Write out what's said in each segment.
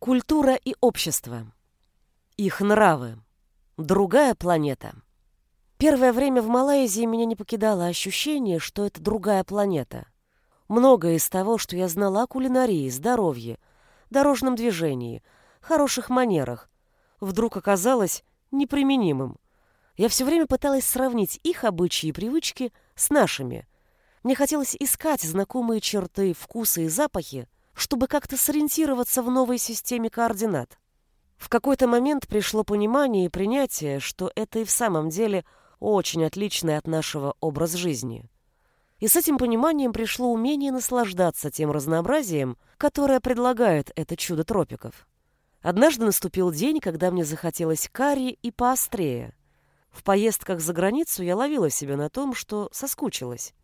Культура и общество. Их нравы. Другая планета. Первое время в Малайзии меня не покидало ощущение, что это другая планета. Многое из того, что я знала о кулинарии, здоровье, дорожном движении, хороших манерах, вдруг оказалось неприменимым. Я все время пыталась сравнить их обычаи и привычки с нашими. Мне хотелось искать знакомые черты, вкусы и запахи, чтобы как-то сориентироваться в новой системе координат. В какой-то момент пришло понимание и принятие, что это и в самом деле очень отличное от нашего образ жизни. И с этим пониманием пришло умение наслаждаться тем разнообразием, которое предлагает это чудо тропиков. Однажды наступил день, когда мне захотелось карри и поострее. В поездках за границу я ловила себя на том, что соскучилась.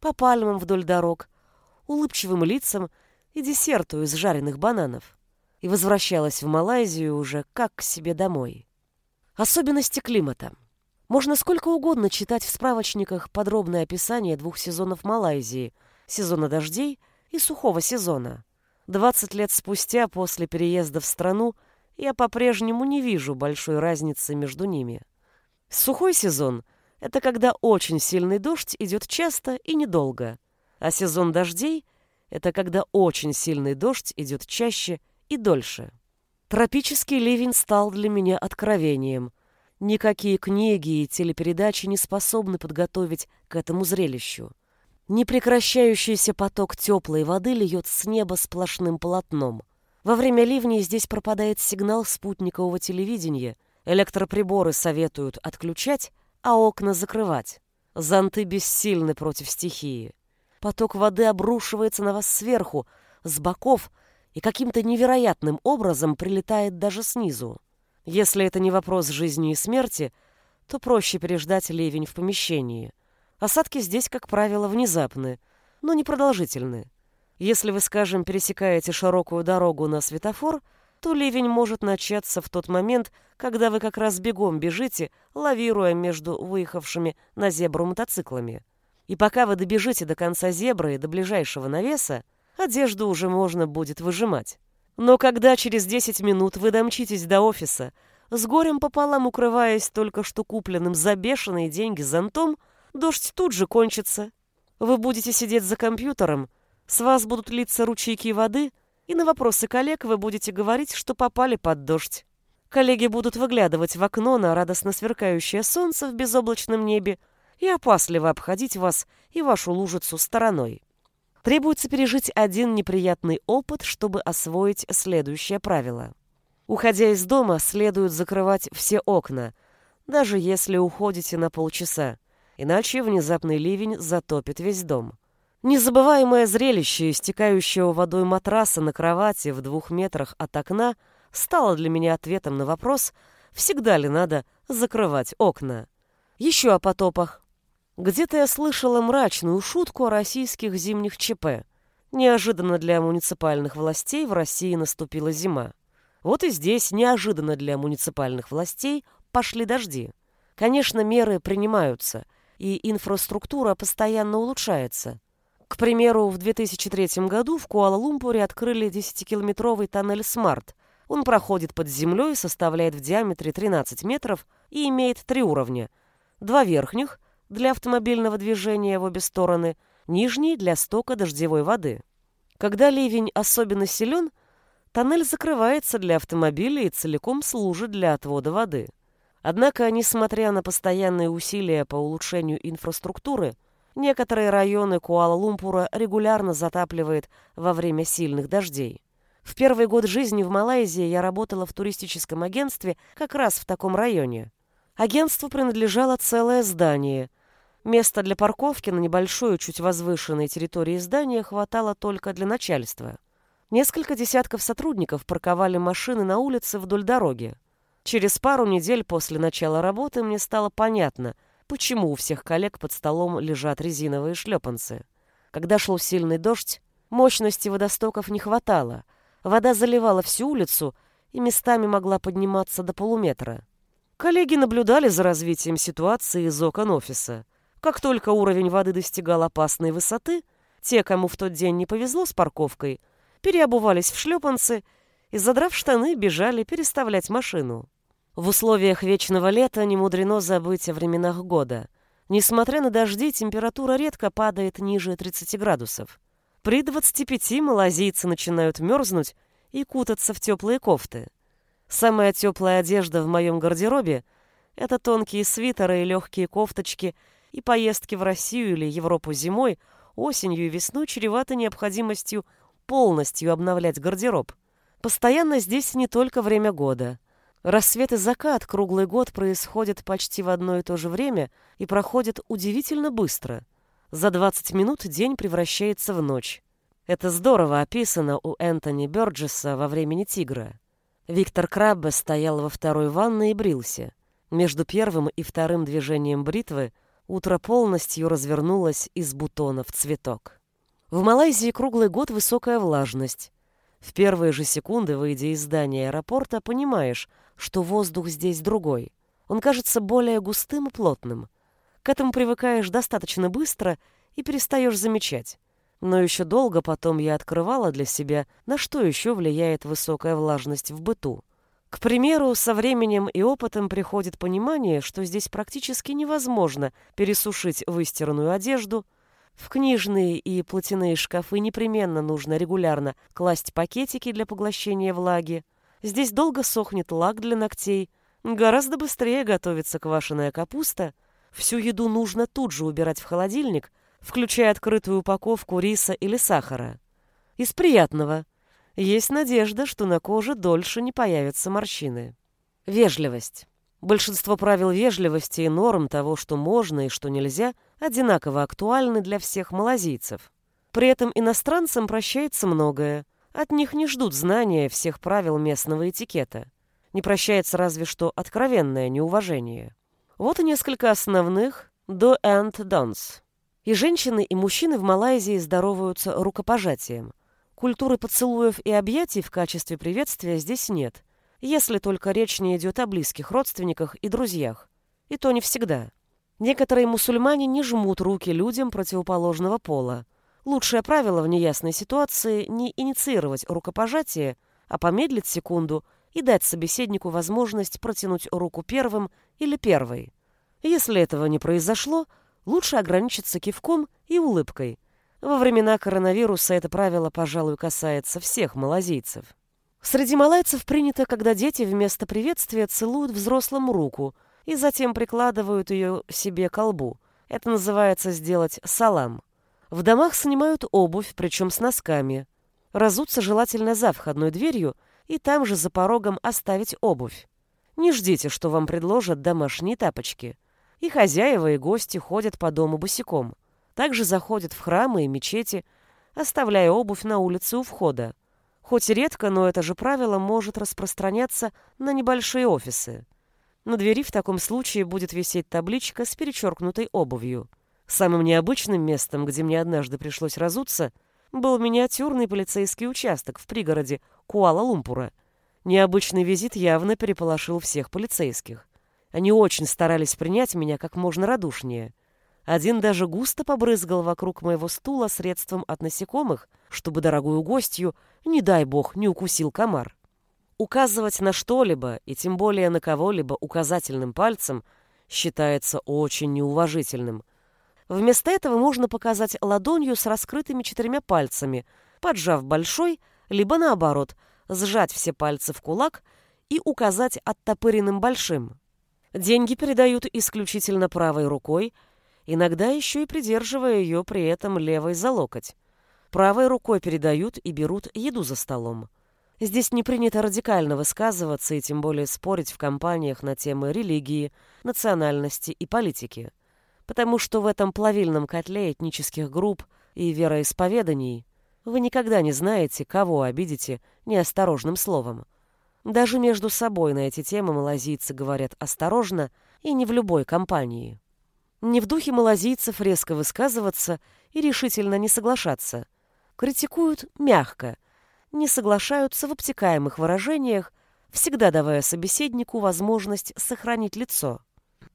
По пальмам вдоль дорог, улыбчивым лицам и десерту из жареных бананов. И возвращалась в Малайзию уже как к себе домой. Особенности климата. Можно сколько угодно читать в справочниках подробное описание двух сезонов Малайзии – сезона дождей и сухого сезона. 20 лет спустя после переезда в страну я по-прежнему не вижу большой разницы между ними. Сухой сезон – это когда очень сильный дождь идет часто и недолго, а сезон дождей – это когда очень сильный дождь идет чаще и дольше. Тропический ливень стал для меня откровением. Никакие книги и телепередачи не способны подготовить к этому зрелищу. Непрекращающийся поток теплой воды льет с неба сплошным полотном. Во время ливней здесь пропадает сигнал спутникового телевидения, электроприборы советуют отключать, а окна закрывать. Зонты бессильны против стихии. Поток воды обрушивается на вас сверху, с боков и каким-то невероятным образом прилетает даже снизу. Если это не вопрос жизни и смерти, то проще переждать ливень в помещении. Осадки здесь, как правило, внезапны, но не продолжительны. Если вы, скажем, пересекаете широкую дорогу на светофор, то ливень может начаться в тот момент, когда вы как раз бегом бежите, лавируя между выехавшими на зебру мотоциклами. И пока вы добежите до конца зебры и до ближайшего навеса, одежду уже можно будет выжимать. Но когда через 10 минут вы домчитесь до офиса, с горем пополам укрываясь только что купленным за бешеные деньги зонтом, дождь тут же кончится. Вы будете сидеть за компьютером, с вас будут литься ручейки воды, и на вопросы коллег вы будете говорить, что попали под дождь. Коллеги будут выглядывать в окно на радостно сверкающее солнце в безоблачном небе, и опасливо обходить вас и вашу лужицу стороной. Требуется пережить один неприятный опыт, чтобы освоить следующее правило. Уходя из дома, следует закрывать все окна, даже если уходите на полчаса, иначе внезапный ливень затопит весь дом. Незабываемое зрелище истекающего водой матраса на кровати в двух метрах от окна стало для меня ответом на вопрос, всегда ли надо закрывать окна. Еще о потопах. Где-то я слышала мрачную шутку о российских зимних ЧП. Неожиданно для муниципальных властей в России наступила зима. Вот и здесь неожиданно для муниципальных властей пошли дожди. Конечно, меры принимаются, и инфраструктура постоянно улучшается. К примеру, в 2003 году в Куала-Лумпуре открыли 10-километровый тоннель «Смарт». Он проходит под землей, составляет в диаметре 13 метров и имеет три уровня. Два верхних для автомобильного движения в обе стороны, нижний для стока дождевой воды. Когда ливень особенно силен, тоннель закрывается для автомобиля и целиком служит для отвода воды. Однако, несмотря на постоянные усилия по улучшению инфраструктуры, некоторые районы Куала-Лумпура регулярно затапливает во время сильных дождей. В первый год жизни в Малайзии я работала в туристическом агентстве как раз в таком районе. Агентству принадлежало целое здание. Места для парковки на небольшой, чуть возвышенной территории здания хватало только для начальства. Несколько десятков сотрудников парковали машины на улице вдоль дороги. Через пару недель после начала работы мне стало понятно, почему у всех коллег под столом лежат резиновые шлепанцы. Когда шел сильный дождь, мощности водостоков не хватало. Вода заливала всю улицу и местами могла подниматься до полуметра. Коллеги наблюдали за развитием ситуации из окон офиса. Как только уровень воды достигал опасной высоты, те, кому в тот день не повезло с парковкой, переобувались в шлепанцы и, задрав штаны, бежали переставлять машину. В условиях вечного лета не мудрено забыть о временах года. Несмотря на дожди, температура редко падает ниже 30 градусов. При 25 малазийцы начинают мерзнуть и кутаться в теплые кофты. Самая теплая одежда в моем гардеробе — это тонкие свитеры и легкие кофточки, и поездки в Россию или Европу зимой, осенью и весной чреваты необходимостью полностью обновлять гардероб. Постоянно здесь не только время года. Рассвет и закат круглый год происходят почти в одно и то же время и проходят удивительно быстро — за 20 минут день превращается в ночь. Это здорово описано у Энтони Бёрджеса во времени «Тигра». Виктор Краббе стоял во второй ванной и брился. Между первым и вторым движением бритвы утро полностью развернулось из бутона в цветок. В Малайзии круглый год высокая влажность. В первые же секунды, выйдя из здания аэропорта, понимаешь, что воздух здесь другой. Он кажется более густым и плотным. К этому привыкаешь достаточно быстро и перестаешь замечать. Но еще долго потом я открывала для себя, на что еще влияет высокая влажность в быту. К примеру, со временем и опытом приходит понимание, что здесь практически невозможно пересушить выстиранную одежду. В книжные и платяные шкафы непременно нужно регулярно класть пакетики для поглощения влаги. Здесь долго сохнет лак для ногтей. Гораздо быстрее готовится квашеная капуста – Всю еду нужно тут же убирать в холодильник, включая открытую упаковку риса или сахара. Из приятного. Есть надежда, что на коже дольше не появятся морщины. Вежливость. Большинство правил вежливости и норм того, что можно и что нельзя, одинаково актуальны для всех малазийцев. При этом иностранцам прощается многое. От них не ждут знания всех правил местного этикета. Не прощается разве что откровенное неуважение. Вот и несколько основных do and don'ts. И женщины, и мужчины в Малайзии здороваются рукопожатием. Культуры поцелуев и объятий в качестве приветствия здесь нет, если только речь не идет о близких родственниках и друзьях. И то не всегда. Некоторые мусульмане не жмут руки людям противоположного пола. Лучшее правило в неясной ситуации не инициировать рукопожатие, а помедлить секунду и дать собеседнику возможность протянуть руку первым или первой. Если этого не произошло, лучше ограничиться кивком и улыбкой. Во времена коронавируса это правило, пожалуй, касается всех малазийцев. Среди малайцев принято, когда дети вместо приветствия целуют взрослому руку и затем прикладывают ее себе к лбу. Это называется сделать салам. В домах снимают обувь, причем с носками. Разуться желательно за входной дверью и там же за порогом оставить обувь. Не ждите, что вам предложат домашние тапочки. И хозяева, и гости ходят по дому босиком. Также заходят в храмы и мечети, оставляя обувь на улице у входа. Хоть и редко, но это же правило может распространяться на небольшие офисы. На двери в таком случае будет висеть табличка с перечеркнутой обувью. Самым необычным местом, где мне однажды пришлось разуться, был миниатюрный полицейский участок в пригороде Куала-Лумпура – Необычный визит явно переполошил всех полицейских. Они очень старались принять меня как можно радушнее. Один даже густо побрызгал вокруг моего стула средством от насекомых, чтобы дорогую гостью, не дай бог, не укусил комар. Указывать на что-либо, и тем более на кого-либо указательным пальцем, считается очень неуважительным. Вместо этого можно показать ладонью с раскрытыми четырьмя пальцами, поджав большой, либо наоборот – сжать все пальцы в кулак и указать оттопыренным большим. Деньги передают исключительно правой рукой, иногда еще и придерживая ее при этом левой за локоть. Правой рукой передают и берут еду за столом. Здесь не принято радикально высказываться и тем более спорить в компаниях на темы религии, национальности и политики, потому что в этом плавильном котле этнических групп и вероисповеданий вы никогда не знаете, кого обидите неосторожным словом. Даже между собой на эти темы малазийцы говорят осторожно и не в любой компании. Не в духе малазийцев резко высказываться и решительно не соглашаться. Критикуют мягко, не соглашаются в обтекаемых выражениях, всегда давая собеседнику возможность сохранить лицо.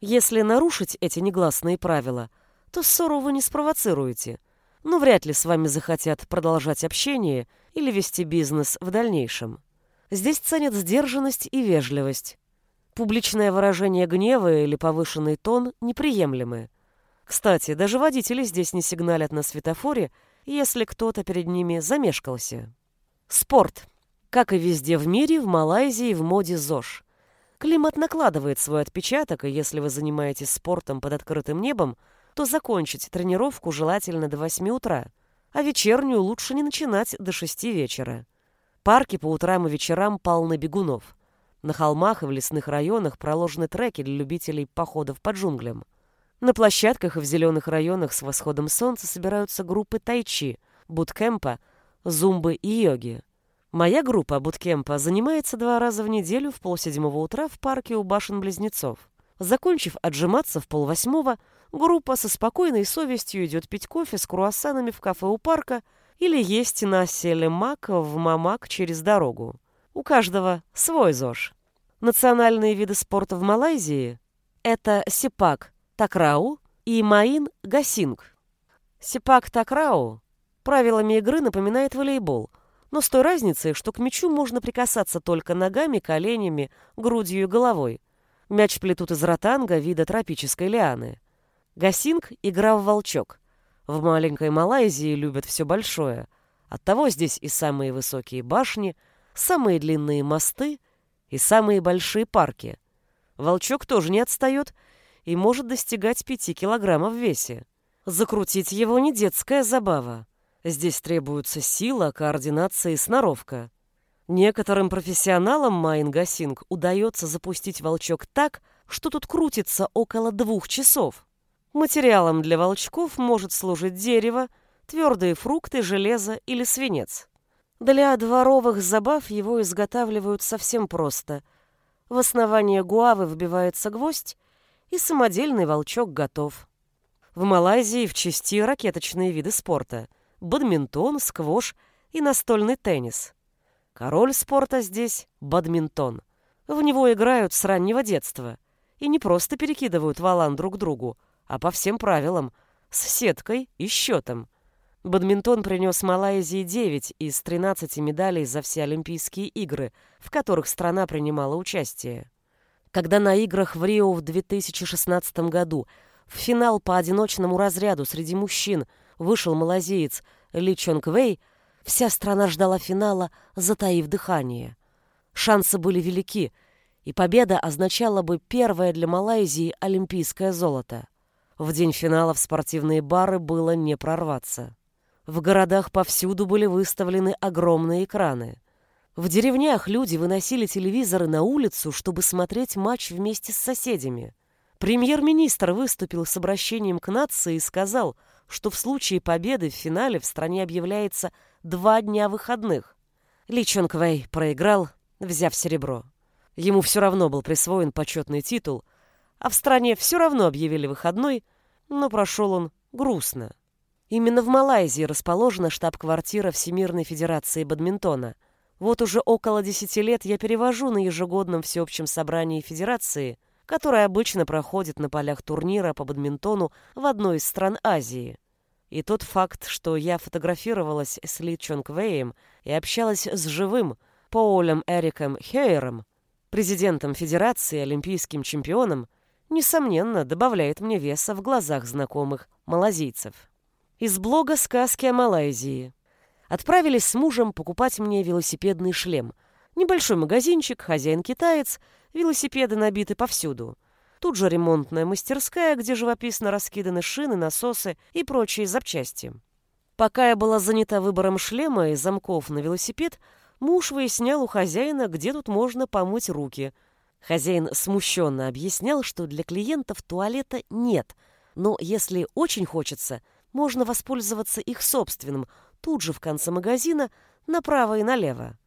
Если нарушить эти негласные правила, то ссору вы не спровоцируете – но вряд ли с вами захотят продолжать общение или вести бизнес в дальнейшем. Здесь ценят сдержанность и вежливость. Публичное выражение гнева или повышенный тон неприемлемы. Кстати, даже водители здесь не сигналят на светофоре, если кто-то перед ними замешкался. Спорт. Как и везде в мире, в Малайзии в моде ЗОЖ. Климат накладывает свой отпечаток, и если вы занимаетесь спортом под открытым небом, то закончить тренировку желательно до 8 утра, а вечернюю лучше не начинать до 6 вечера. Парки по утрам и вечерам полны бегунов. На холмах и в лесных районах проложены треки для любителей походов по джунглям. На площадках и в зеленых районах с восходом солнца собираются группы тайчи, буткемпа, зумбы и йоги. Моя группа буткемпа занимается два раза в неделю в полседьмого утра в парке у башен-близнецов. Закончив отжиматься в полвосьмого, группа со спокойной совестью идет пить кофе с круассанами в кафе у парка или есть на селе Мак в Мамак через дорогу. У каждого свой ЗОЖ. Национальные виды спорта в Малайзии – это сипак, такрау и маин гасинг. Сипак такрау правилами игры напоминает волейбол, но с той разницей, что к мячу можно прикасаться только ногами, коленями, грудью и головой. Мяч плетут из ротанга вида тропической лианы. Гасинг – игра в волчок. В маленькой Малайзии любят все большое. Оттого здесь и самые высокие башни – самые длинные мосты и самые большие парки. Волчок тоже не отстает и может достигать пяти килограммов в весе. Закрутить его не детская забава. Здесь требуется сила, координация и сноровка. Некоторым профессионалам майн гасинг удается запустить волчок так, что тот крутится около двух часов. Материалом для волчков может служить дерево, твердые фрукты, железо или свинец. Для дворовых забав его изготавливают совсем просто. В основание гуавы вбивается гвоздь, и самодельный волчок готов. В Малайзии в части ракеточные виды спорта – бадминтон, сквош и настольный теннис. Король спорта здесь – бадминтон. В него играют с раннего детства. И не просто перекидывают валан друг другу, а по всем правилам – с сеткой и счетом – Бадминтон принес Малайзии 9 из 13 медалей за все Олимпийские игры, в которых страна принимала участие. Когда на играх в Рио в 2016 году в финал по одиночному разряду среди мужчин вышел малазиец Ли Чонг Вэй, вся страна ждала финала, затаив дыхание. Шансы были велики, и победа означала бы первое для Малайзии олимпийское золото. В день финала в спортивные бары было не прорваться. В городах повсюду были выставлены огромные экраны. В деревнях люди выносили телевизоры на улицу, чтобы смотреть матч вместе с соседями. Премьер-министр выступил с обращением к нации и сказал, что в случае победы в финале в стране объявляется два дня выходных. Ли Чонг Вэй проиграл, взяв серебро. Ему все равно был присвоен почетный титул, а в стране все равно объявили выходной, но прошел он грустно. Именно в Малайзии расположена штаб-квартира Всемирной Федерации бадминтона. Вот уже около 10 лет я перевожу на ежегодном всеобщем собрании Федерации, которое обычно проходит на полях турнира по бадминтону в одной из стран Азии. И тот факт, что я фотографировалась с Ли Чонг Вэем и общалась с живым Поулем Эриком Хейером, президентом Федерации, олимпийским чемпионом, несомненно, добавляет мне веса в глазах знакомых малазийцев. Из блога «Сказки о Малайзии». Отправились с мужем покупать мне велосипедный шлем. Небольшой магазинчик, хозяин-китаец, велосипеды набиты повсюду. Тут же ремонтная мастерская, где живописно раскиданы шины, насосы и прочие запчасти. Пока я была занята выбором шлема и замков на велосипед, муж выяснял у хозяина, где тут можно помыть руки. Хозяин смущенно объяснял, что для клиентов туалета нет, но если очень хочется – можно воспользоваться их собственным, тут же в конце магазина, направо и налево.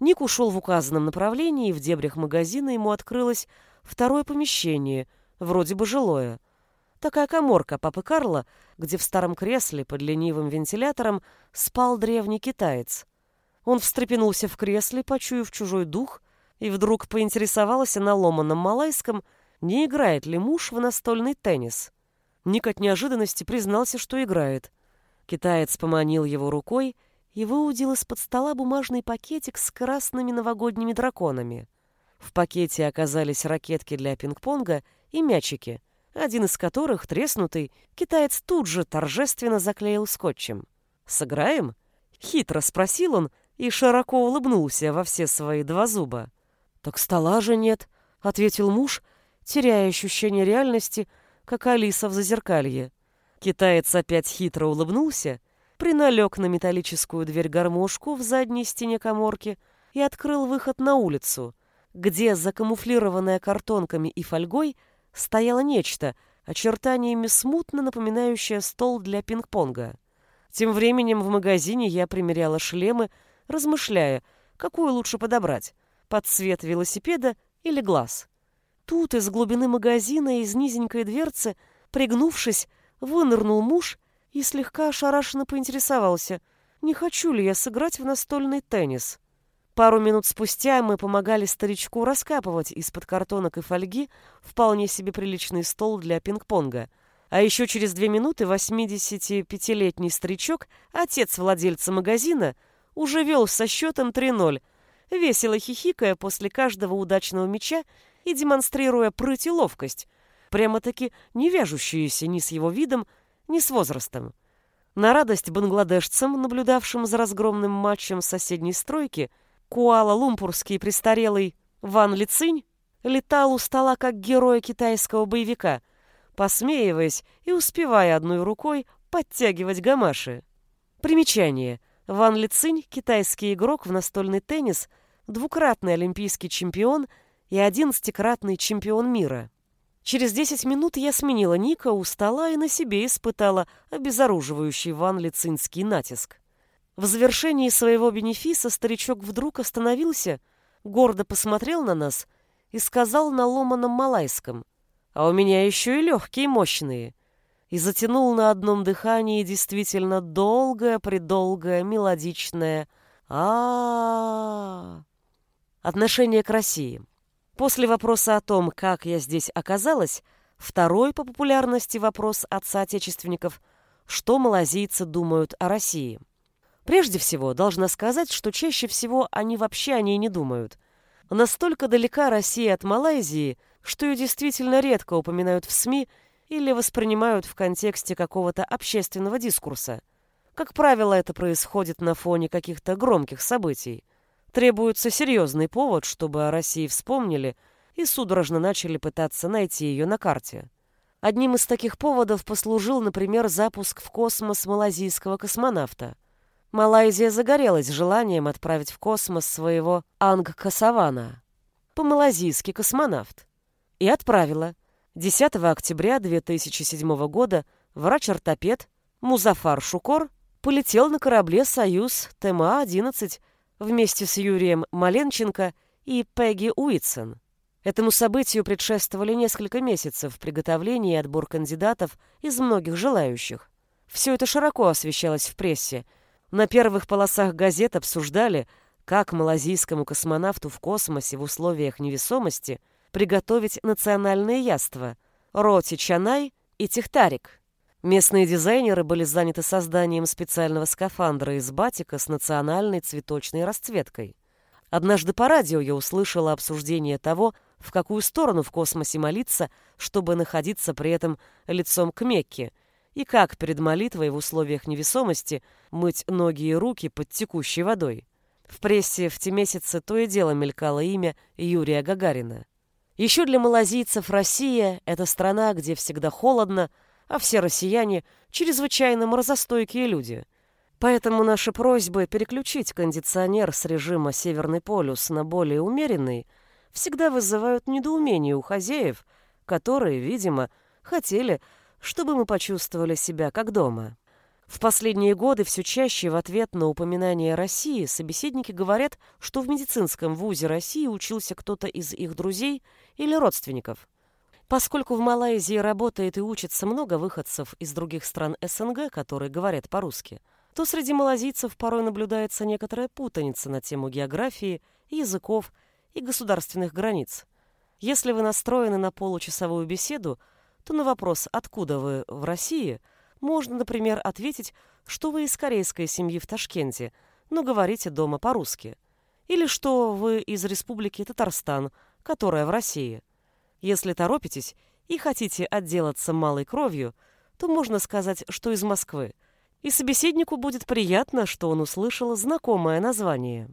Ник ушел в указанном направлении, и в дебрях магазина ему открылось второе помещение, вроде бы жилое. Такая коморка папы Карла, где в старом кресле под ленивым вентилятором спал древний китаец. Он встрепенулся в кресле, почуяв чужой дух, и вдруг поинтересовался на ломаном малайском, не играет ли муж в настольный теннис. Ник от неожиданности признался, что играет. Китаец поманил его рукой, и выудил из-под стола бумажный пакетик с красными новогодними драконами. В пакете оказались ракетки для пинг-понга и мячики, один из которых, треснутый, китаец тут же торжественно заклеил скотчем. «Сыграем?» — хитро спросил он и широко улыбнулся во все свои два зуба. «Так стола же нет», — ответил муж, теряя ощущение реальности, как Алиса в зазеркалье. Китаец опять хитро улыбнулся, приналег на металлическую дверь-гармошку в задней стене коморки и открыл выход на улицу, где, закамуфлированная картонками и фольгой, стояло нечто, очертаниями смутно напоминающее стол для пинг-понга. Тем временем в магазине я примеряла шлемы, размышляя, какую лучше подобрать — под цвет велосипеда или глаз. Тут из глубины магазина, из низенькой дверцы, пригнувшись, вынырнул муж и слегка ошарашенно поинтересовался, не хочу ли я сыграть в настольный теннис. Пару минут спустя мы помогали старичку раскапывать из-под картонок и фольги вполне себе приличный стол для пинг-понга. А еще через две минуты 85-летний старичок, отец владельца магазина, уже вел со счетом 3-0, весело хихикая после каждого удачного мяча и демонстрируя прыть и ловкость, прямо-таки не вяжущиеся ни с его видом, ни с возрастом. На радость бангладешцам, наблюдавшим за разгромным матчем соседней стройки, Куала-Лумпурский престарелый Ван Лицинь летал у стола как герой китайского боевика, посмеиваясь и успевая одной рукой подтягивать гамаши. Примечание. Ван Лицинь – китайский игрок в настольный теннис, двукратный олимпийский чемпион и одиннадцатикратный чемпион мира. Через десять минут я сменила Ника у стола и на себе испытала обезоруживающий Ван Лицинский натиск. В завершении своего бенефиса старичок вдруг остановился, гордо посмотрел на нас и сказал на ломаном малайском, «А у меня еще и легкие, мощные», и затянул на одном дыхании действительно долгое-предолгое мелодичное а, Отношение к России. После вопроса о том, как я здесь оказалась, второй по популярности вопрос от соотечественников – что малазийцы думают о России. Прежде всего, должна сказать, что чаще всего они вообще о ней не думают. Настолько далека Россия от Малайзии, что ее действительно редко упоминают в СМИ или воспринимают в контексте какого-то общественного дискурса. Как правило, это происходит на фоне каких-то громких событий. Требуется серьезный повод, чтобы о России вспомнили и судорожно начали пытаться найти ее на карте. Одним из таких поводов послужил, например, запуск в космос малазийского космонавта – Малайзия загорелась желанием отправить в космос своего Анг-Касавана, по-малазийски космонавт, и отправила. 10 октября 2007 года врач-ортопед Музафар Шукор полетел на корабле «Союз» ТМА-11 вместе с Юрием Маленченко и Пегги Уитсон. Этому событию предшествовали несколько месяцев приготовления и отбор кандидатов из многих желающих. Все это широко освещалось в прессе, на первых полосах газет обсуждали, как малазийскому космонавту в космосе в условиях невесомости приготовить национальные яства – роти чанай и техтарик. Местные дизайнеры были заняты созданием специального скафандра из батика с национальной цветочной расцветкой. Однажды по радио я услышала обсуждение того, в какую сторону в космосе молиться, чтобы находиться при этом лицом к Мекке – и как перед молитвой в условиях невесомости мыть ноги и руки под текущей водой. В прессе в те месяцы то и дело мелькало имя Юрия Гагарина. Еще для малазийцев Россия – это страна, где всегда холодно, а все россияне – чрезвычайно морозостойкие люди. Поэтому наши просьбы переключить кондиционер с режима «Северный полюс» на более умеренный всегда вызывают недоумение у хозяев, которые, видимо, хотели – чтобы мы почувствовали себя как дома. В последние годы все чаще в ответ на упоминание России собеседники говорят, что в медицинском вузе России учился кто-то из их друзей или родственников. Поскольку в Малайзии работает и учится много выходцев из других стран СНГ, которые говорят по-русски, то среди малазийцев порой наблюдается некоторая путаница на тему географии, языков и государственных границ. Если вы настроены на получасовую беседу – то на вопрос «Откуда вы в России?» можно, например, ответить, что вы из корейской семьи в Ташкенте, но говорите дома по-русски. Или что вы из Республики Татарстан, которая в России. Если торопитесь и хотите отделаться малой кровью, то можно сказать, что из Москвы. И собеседнику будет приятно, что он услышал знакомое название.